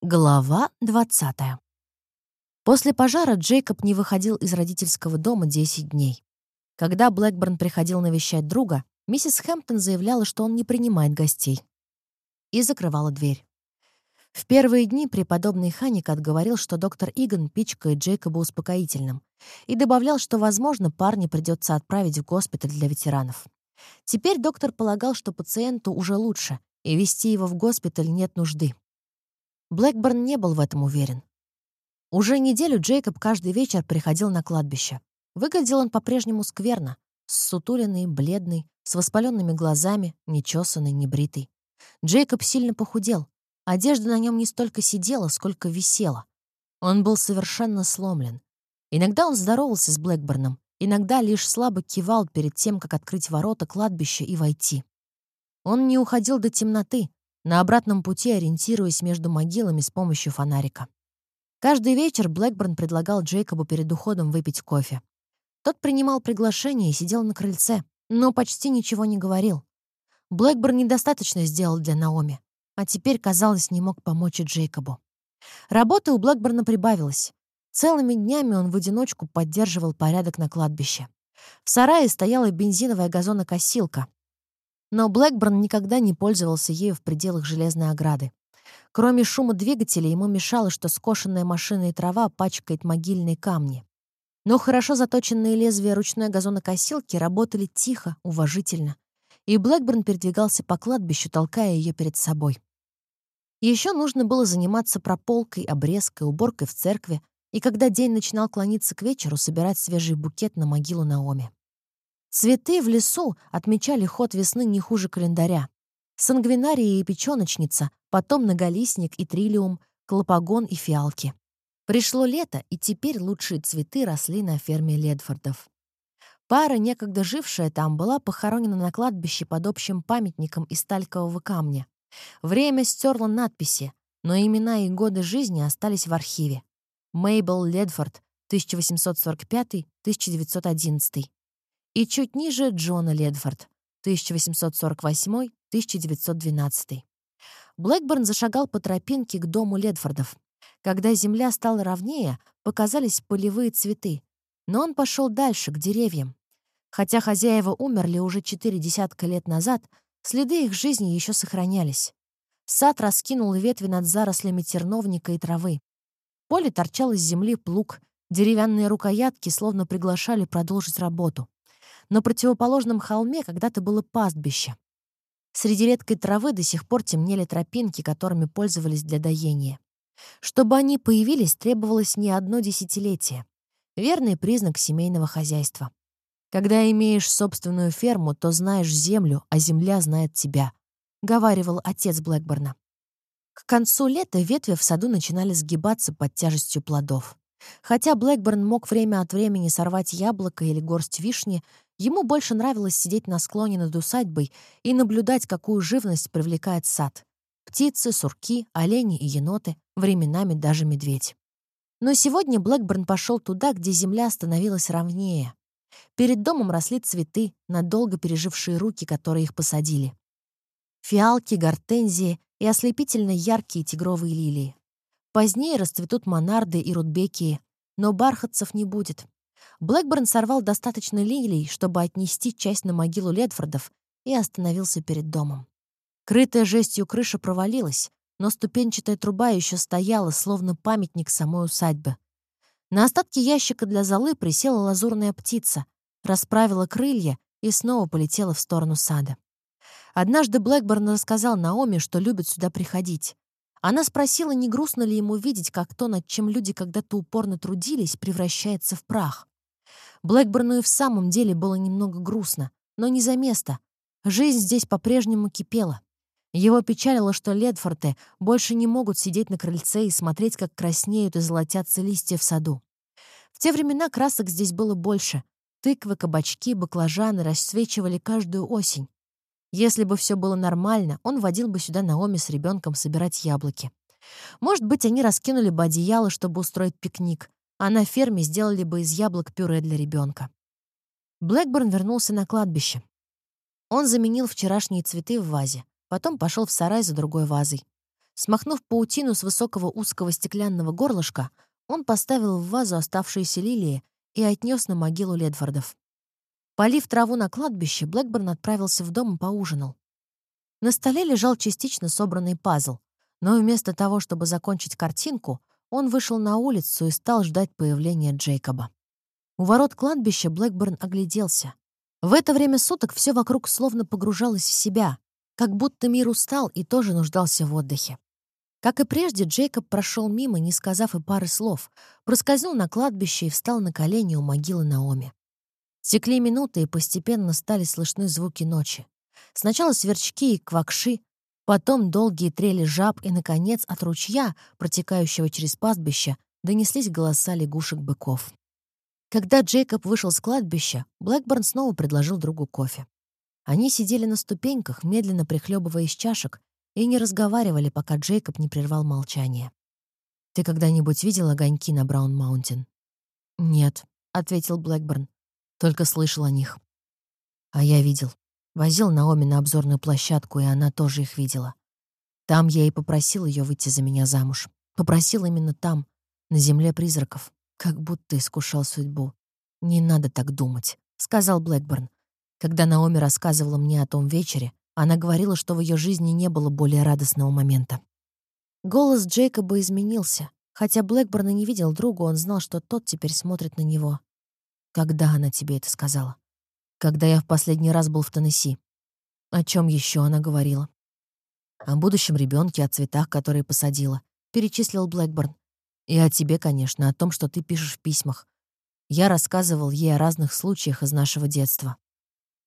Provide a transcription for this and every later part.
Глава 20. После пожара Джейкоб не выходил из родительского дома 10 дней. Когда Блэкборн приходил навещать друга, миссис Хэмптон заявляла, что он не принимает гостей. И закрывала дверь. В первые дни преподобный Ханик отговорил, что доктор Иган пичкает Джейкоба успокоительным, и добавлял, что, возможно, парня придется отправить в госпиталь для ветеранов. Теперь доктор полагал, что пациенту уже лучше, и вести его в госпиталь нет нужды. Блэкборн не был в этом уверен. Уже неделю Джейкоб каждый вечер приходил на кладбище. Выглядел он по-прежнему скверно, ссутуленный, бледный, с воспаленными глазами, нечесанный, небритый. Джейкоб сильно похудел. Одежда на нем не столько сидела, сколько висела. Он был совершенно сломлен. Иногда он здоровался с Блэкборном, иногда лишь слабо кивал перед тем, как открыть ворота кладбища и войти. Он не уходил до темноты, на обратном пути ориентируясь между могилами с помощью фонарика. Каждый вечер Блэкборн предлагал Джейкобу перед уходом выпить кофе. Тот принимал приглашение и сидел на крыльце, но почти ничего не говорил. Блэкборн недостаточно сделал для Наоми, а теперь, казалось, не мог помочь и Джейкобу. Работы у Блэкборна прибавилось. Целыми днями он в одиночку поддерживал порядок на кладбище. В сарае стояла бензиновая газонокосилка, но Блэкборн никогда не пользовался ею в пределах железной ограды. Кроме шума двигателя ему мешало, что скошенная машина и трава пачкает могильные камни. Но хорошо заточенные лезвия ручной газонокосилки работали тихо, уважительно. И Блэкборн передвигался по кладбищу, толкая ее перед собой. Еще нужно было заниматься прополкой, обрезкой, уборкой в церкви, и когда день начинал клониться к вечеру, собирать свежий букет на могилу Наоми. Цветы в лесу отмечали ход весны не хуже календаря. Сангвинария и печёночница, потом многолистник и трилиум, клопогон и фиалки. Пришло лето, и теперь лучшие цветы росли на ферме Ледфордов. Пара, некогда жившая там, была похоронена на кладбище под общим памятником из талькового камня. Время стерло надписи, но имена и годы жизни остались в архиве. Мейбл Ледфорд, 1845-1911 и чуть ниже Джона Ледфорд, 1848-1912. Блэкборн зашагал по тропинке к дому Ледфордов. Когда земля стала ровнее, показались полевые цветы. Но он пошел дальше, к деревьям. Хотя хозяева умерли уже четыре десятка лет назад, следы их жизни еще сохранялись. Сад раскинул ветви над зарослями терновника и травы. Поле торчал из земли плуг, деревянные рукоятки словно приглашали продолжить работу. На противоположном холме когда-то было пастбище. Среди редкой травы до сих пор темнели тропинки, которыми пользовались для доения. Чтобы они появились, требовалось не одно десятилетие. Верный признак семейного хозяйства. Когда имеешь собственную ферму, то знаешь землю, а земля знает тебя, — говаривал отец Блэкборна. К концу лета ветви в саду начинали сгибаться под тяжестью плодов. Хотя Блэкборн мог время от времени сорвать яблоко или горсть вишни, ему больше нравилось сидеть на склоне над усадьбой и наблюдать, какую живность привлекает сад. Птицы, сурки, олени и еноты, временами даже медведь. Но сегодня Блэкборн пошел туда, где земля становилась ровнее. Перед домом росли цветы, надолго пережившие руки, которые их посадили. Фиалки, гортензии и ослепительно яркие тигровые лилии. Позднее расцветут монарды и рудбекии, но бархатцев не будет. Блэкборн сорвал достаточно лилий, чтобы отнести часть на могилу Ледфордов, и остановился перед домом. Крытая жестью крыша провалилась, но ступенчатая труба еще стояла, словно памятник самой усадьбы. На остатке ящика для золы присела лазурная птица, расправила крылья и снова полетела в сторону сада. Однажды Блэкборн рассказал Наоми, что любит сюда приходить. Она спросила, не грустно ли ему видеть, как то, над чем люди когда-то упорно трудились, превращается в прах. Блэкборну и в самом деле было немного грустно, но не за место. Жизнь здесь по-прежнему кипела. Его печалило, что Ледфорты больше не могут сидеть на крыльце и смотреть, как краснеют и золотятся листья в саду. В те времена красок здесь было больше. Тыквы, кабачки, баклажаны расцвечивали каждую осень. Если бы все было нормально, он водил бы сюда Наоми с ребенком собирать яблоки. Может быть, они раскинули бы одеяло, чтобы устроить пикник, а на ферме сделали бы из яблок пюре для ребенка. Блэкборн вернулся на кладбище. Он заменил вчерашние цветы в вазе, потом пошел в сарай за другой вазой. Смахнув паутину с высокого узкого стеклянного горлышка, он поставил в вазу оставшиеся лилии и отнес на могилу Ледфордов. Полив траву на кладбище, Блэкборн отправился в дом и поужинал. На столе лежал частично собранный пазл, но вместо того, чтобы закончить картинку, он вышел на улицу и стал ждать появления Джейкоба. У ворот кладбища Блэкборн огляделся. В это время суток все вокруг словно погружалось в себя, как будто мир устал и тоже нуждался в отдыхе. Как и прежде, Джейкоб прошел мимо, не сказав и пары слов, проскользнул на кладбище и встал на колени у могилы Наоми. Текли минуты, и постепенно стали слышны звуки ночи. Сначала сверчки и квакши, потом долгие трели жаб и, наконец, от ручья, протекающего через пастбище, донеслись голоса лягушек-быков. Когда Джейкоб вышел с кладбища, Блэкборн снова предложил другу кофе. Они сидели на ступеньках, медленно прихлебывая из чашек, и не разговаривали, пока Джейкоб не прервал молчание. «Ты когда-нибудь видел огоньки на Браун-Маунтин?» «Нет», — ответил Блэкборн. «Только слышал о них». «А я видел. Возил Наоми на обзорную площадку, и она тоже их видела. Там я и попросил ее выйти за меня замуж. Попросил именно там, на земле призраков, как будто искушал судьбу. «Не надо так думать», — сказал Блэкборн. Когда Наоми рассказывала мне о том вечере, она говорила, что в ее жизни не было более радостного момента. Голос Джейкоба изменился. Хотя Блэкборн не видел друга, он знал, что тот теперь смотрит на него. «Когда она тебе это сказала?» «Когда я в последний раз был в Теннесси». О чем еще она говорила? «О будущем ребенке, о цветах, которые посадила», — перечислил Блэкборн. «И о тебе, конечно, о том, что ты пишешь в письмах. Я рассказывал ей о разных случаях из нашего детства».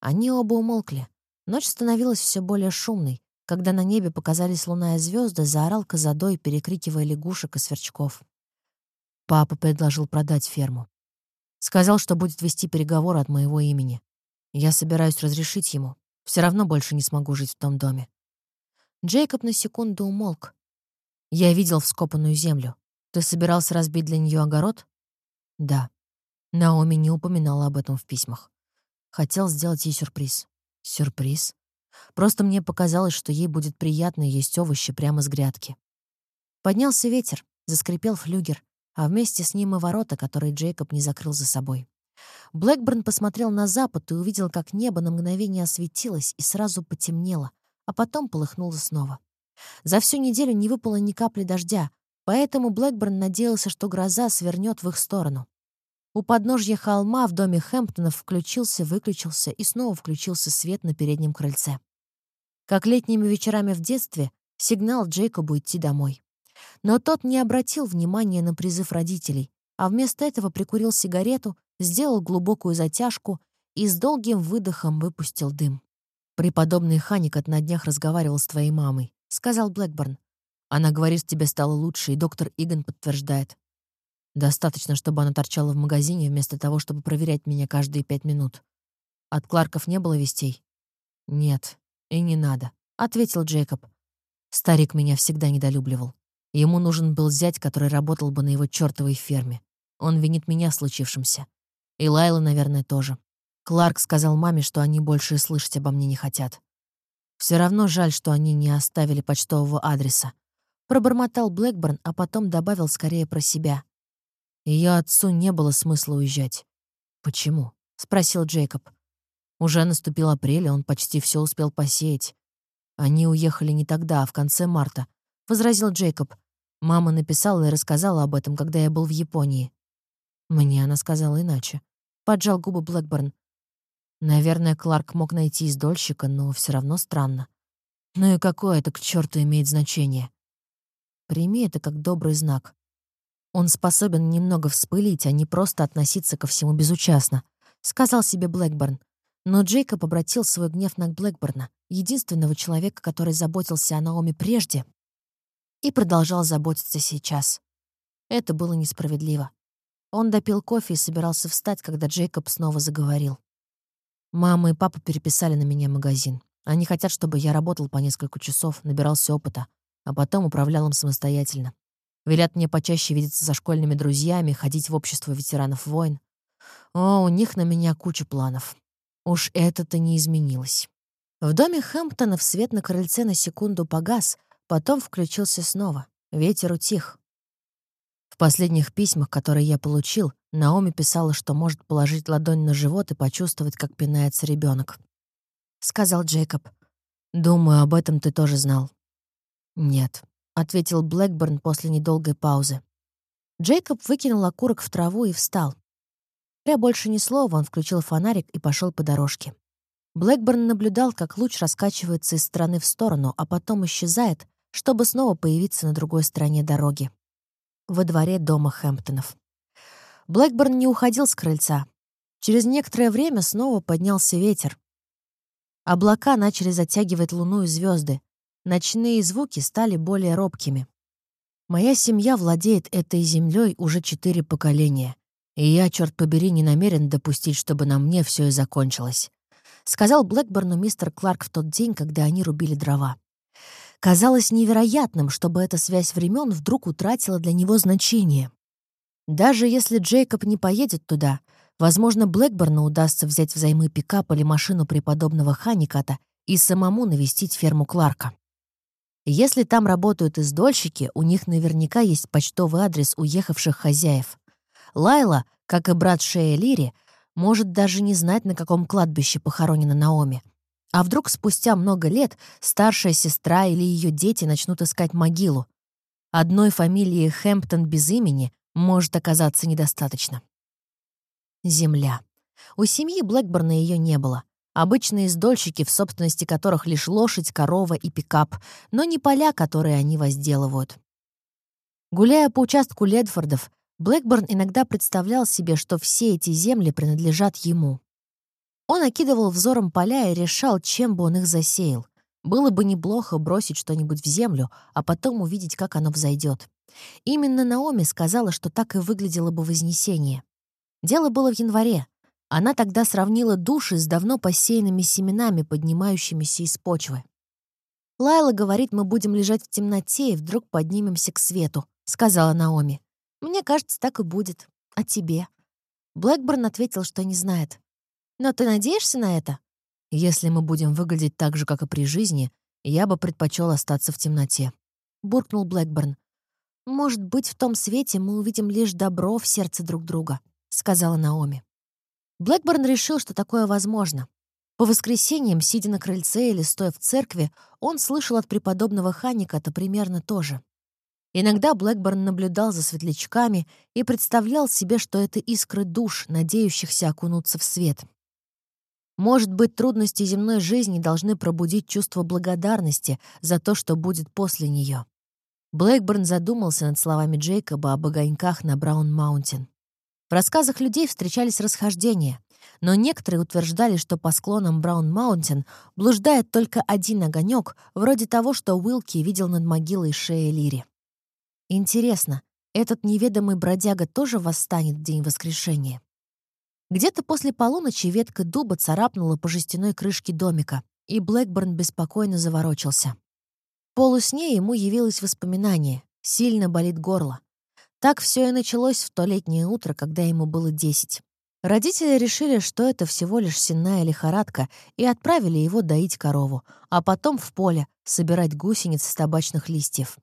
Они оба умолкли. Ночь становилась все более шумной. Когда на небе показались луна и звезды, заорал козадой, перекрикивая лягушек и сверчков. Папа предложил продать ферму. Сказал, что будет вести переговоры от моего имени. Я собираюсь разрешить ему. Все равно больше не смогу жить в том доме. Джейкоб на секунду умолк. Я видел вскопанную землю. Ты собирался разбить для нее огород? Да. Наоми не упоминала об этом в письмах. Хотел сделать ей сюрприз. Сюрприз. Просто мне показалось, что ей будет приятно есть овощи прямо с грядки. Поднялся ветер, заскрипел флюгер, а вместе с ним и ворота, которые Джейкоб не закрыл за собой. Блэкборн посмотрел на запад и увидел, как небо на мгновение осветилось и сразу потемнело, а потом полыхнуло снова. За всю неделю не выпало ни капли дождя, поэтому Блэкборн надеялся, что гроза свернет в их сторону. У подножья холма в доме Хэмптонов включился, выключился и снова включился свет на переднем крыльце. Как летними вечерами в детстве, сигнал Джейкобу идти домой. Но тот не обратил внимания на призыв родителей, а вместо этого прикурил сигарету, сделал глубокую затяжку и с долгим выдохом выпустил дым. «Преподобный Ханикот на днях разговаривал с твоей мамой», — сказал Блэкборн. «Она говорит, тебе стало лучше, и доктор Иган подтверждает. Достаточно, чтобы она торчала в магазине, вместо того, чтобы проверять меня каждые пять минут. От Кларков не было вестей? Нет, и не надо, — ответил Джейкоб. Старик меня всегда недолюбливал. Ему нужен был зять, который работал бы на его чертовой ферме. Он винит меня в случившемся. И Лайла, наверное, тоже. Кларк сказал маме, что они больше и слышать обо мне не хотят. Все равно жаль, что они не оставили почтового адреса. Пробормотал Блэкборн, а потом добавил скорее про себя. Ее отцу не было смысла уезжать. «Почему?» — спросил Джейкоб. Уже наступил апрель, он почти все успел посеять. Они уехали не тогда, а в конце марта, — возразил Джейкоб. Мама написала и рассказала об этом, когда я был в Японии. Мне она сказала иначе. Поджал губы Блэкборн. Наверное, Кларк мог найти издольщика, но все равно странно. Ну и какое это к черту имеет значение? Прими это как добрый знак. Он способен немного вспылить, а не просто относиться ко всему безучастно, сказал себе Блэкборн. Но Джейкоб обратил свой гнев на Блэкборна, единственного человека, который заботился о Наоми прежде и продолжал заботиться сейчас. Это было несправедливо. Он допил кофе и собирался встать, когда Джейкоб снова заговорил. «Мама и папа переписали на меня магазин. Они хотят, чтобы я работал по несколько часов, набирался опыта, а потом управлял им самостоятельно. Велят мне почаще видеться со школьными друзьями, ходить в общество ветеранов войн. О, у них на меня куча планов. Уж это-то не изменилось. В доме Хэмптонов свет на крыльце на секунду погас, Потом включился снова. Ветер утих. В последних письмах, которые я получил, Наоми писала, что может положить ладонь на живот и почувствовать, как пинается ребенок. Сказал Джейкоб. «Думаю, об этом ты тоже знал». «Нет», — ответил Блэкборн после недолгой паузы. Джейкоб выкинул окурок в траву и встал. Я больше ни слова, он включил фонарик и пошел по дорожке. Блэкборн наблюдал, как луч раскачивается из стороны в сторону, а потом исчезает, чтобы снова появиться на другой стороне дороги. Во дворе дома Хэмптонов. Блэкборн не уходил с крыльца. Через некоторое время снова поднялся ветер. Облака начали затягивать луну и звезды. Ночные звуки стали более робкими. Моя семья владеет этой землей уже четыре поколения, и я, черт побери, не намерен допустить, чтобы на мне все и закончилось сказал Блэкборну мистер Кларк в тот день, когда они рубили дрова. Казалось невероятным, чтобы эта связь времен вдруг утратила для него значение. Даже если Джейкоб не поедет туда, возможно, Блэкборну удастся взять взаймы пикап или машину преподобного Ханиката и самому навестить ферму Кларка. Если там работают издольщики, у них наверняка есть почтовый адрес уехавших хозяев. Лайла, как и брат Шея Лири, может даже не знать, на каком кладбище похоронена Наоми. А вдруг спустя много лет старшая сестра или ее дети начнут искать могилу? Одной фамилии Хэмптон без имени может оказаться недостаточно. Земля. У семьи Блэкборна ее не было. Обычные издольщики, в собственности которых лишь лошадь, корова и пикап, но не поля, которые они возделывают. Гуляя по участку Ледфордов, Блэкборн иногда представлял себе, что все эти земли принадлежат ему. Он окидывал взором поля и решал, чем бы он их засеял. Было бы неплохо бросить что-нибудь в землю, а потом увидеть, как оно взойдет. Именно Наоми сказала, что так и выглядело бы Вознесение. Дело было в январе. Она тогда сравнила души с давно посеянными семенами, поднимающимися из почвы. «Лайла говорит, мы будем лежать в темноте и вдруг поднимемся к свету», — сказала Наоми. «Мне кажется, так и будет. А тебе?» Блэкборн ответил, что не знает. «Но ты надеешься на это?» «Если мы будем выглядеть так же, как и при жизни, я бы предпочел остаться в темноте», — буркнул Блэкборн. «Может быть, в том свете мы увидим лишь добро в сердце друг друга», — сказала Наоми. Блэкборн решил, что такое возможно. По воскресеньям, сидя на крыльце или стоя в церкви, он слышал от преподобного Ханика-то примерно то же. Иногда Блэкборн наблюдал за светлячками и представлял себе, что это искры душ, надеющихся окунуться в свет. Может быть, трудности земной жизни должны пробудить чувство благодарности за то, что будет после нее. Блэкборн задумался над словами Джейкоба об огоньках на Браун-Маунтин. В рассказах людей встречались расхождения, но некоторые утверждали, что по склонам Браун-Маунтин блуждает только один огонек, вроде того, что Уилки видел над могилой Шея Лири. Интересно, этот неведомый бродяга тоже восстанет в день воскрешения? Где-то после полуночи ветка дуба царапнула по жестяной крышке домика, и Блэкборн беспокойно заворочился. Полусне ему явилось воспоминание. Сильно болит горло. Так все и началось в то летнее утро, когда ему было десять. Родители решили, что это всего лишь сенная лихорадка, и отправили его доить корову, а потом в поле собирать гусениц с табачных листьев.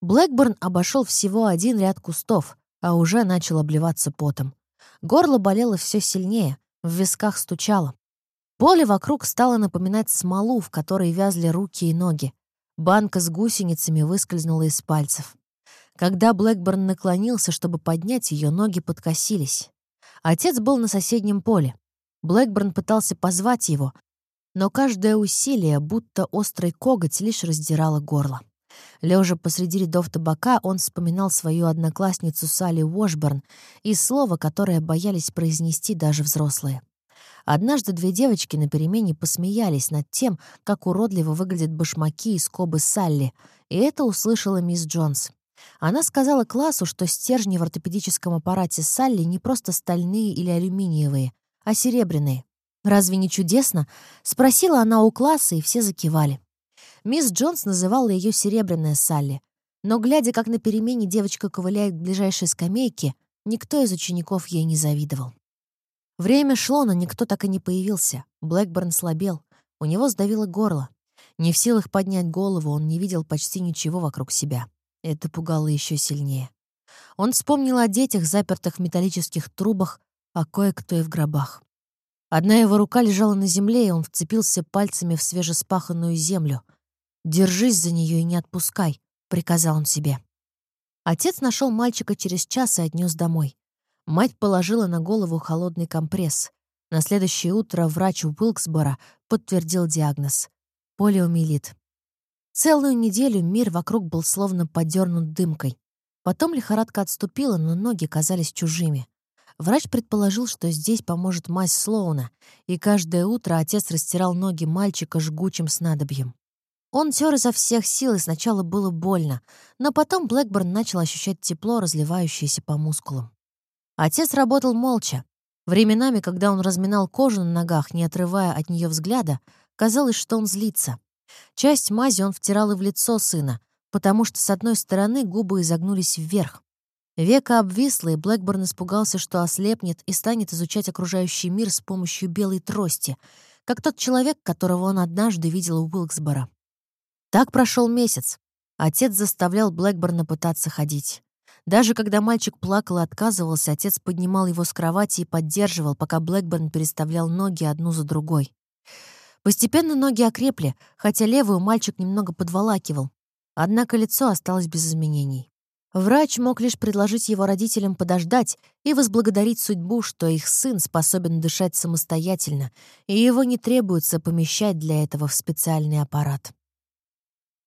Блэкборн обошел всего один ряд кустов, а уже начал обливаться потом. Горло болело все сильнее, в висках стучало. Поле вокруг стало напоминать смолу, в которой вязли руки и ноги. Банка с гусеницами выскользнула из пальцев. Когда Блэкборн наклонился, чтобы поднять ее, ноги подкосились. Отец был на соседнем поле. Блэкборн пытался позвать его, но каждое усилие, будто острый коготь, лишь раздирало горло. Лежа посреди рядов табака, он вспоминал свою одноклассницу Салли Уошборн и слово, которое боялись произнести даже взрослые. Однажды две девочки на перемене посмеялись над тем, как уродливо выглядят башмаки и скобы Салли, и это услышала мисс Джонс. Она сказала классу, что стержни в ортопедическом аппарате Салли не просто стальные или алюминиевые, а серебряные. «Разве не чудесно?» — спросила она у класса, и все закивали. Мисс Джонс называла ее «серебряная Салли». Но, глядя, как на перемене девочка ковыляет к ближайшей скамейке, никто из учеников ей не завидовал. Время шло, но никто так и не появился. Блэкборн слабел. У него сдавило горло. Не в силах поднять голову, он не видел почти ничего вокруг себя. Это пугало еще сильнее. Он вспомнил о детях, запертых в металлических трубах, а кое-кто и в гробах. Одна его рука лежала на земле, и он вцепился пальцами в свежеспаханную землю. «Держись за нее и не отпускай», — приказал он себе. Отец нашел мальчика через час и отнес домой. Мать положила на голову холодный компресс. На следующее утро врач Уилксбора подтвердил диагноз — полиомиелит. Целую неделю мир вокруг был словно подернут дымкой. Потом лихорадка отступила, но ноги казались чужими. Врач предположил, что здесь поможет мазь Слоуна, и каждое утро отец растирал ноги мальчика жгучим снадобьем. Он тер изо всех сил, и сначала было больно, но потом Блэкборн начал ощущать тепло, разливающееся по мускулам. Отец работал молча. Временами, когда он разминал кожу на ногах, не отрывая от нее взгляда, казалось, что он злится. Часть мази он втирал и в лицо сына, потому что с одной стороны губы изогнулись вверх. Века обвисло, и Блэкборн испугался, что ослепнет и станет изучать окружающий мир с помощью белой трости, как тот человек, которого он однажды видел у Уилксбора. Так прошел месяц. Отец заставлял Блэкборна пытаться ходить. Даже когда мальчик плакал и отказывался, отец поднимал его с кровати и поддерживал, пока Блэкборн переставлял ноги одну за другой. Постепенно ноги окрепли, хотя левую мальчик немного подволакивал, Однако лицо осталось без изменений. Врач мог лишь предложить его родителям подождать и возблагодарить судьбу, что их сын способен дышать самостоятельно, и его не требуется помещать для этого в специальный аппарат.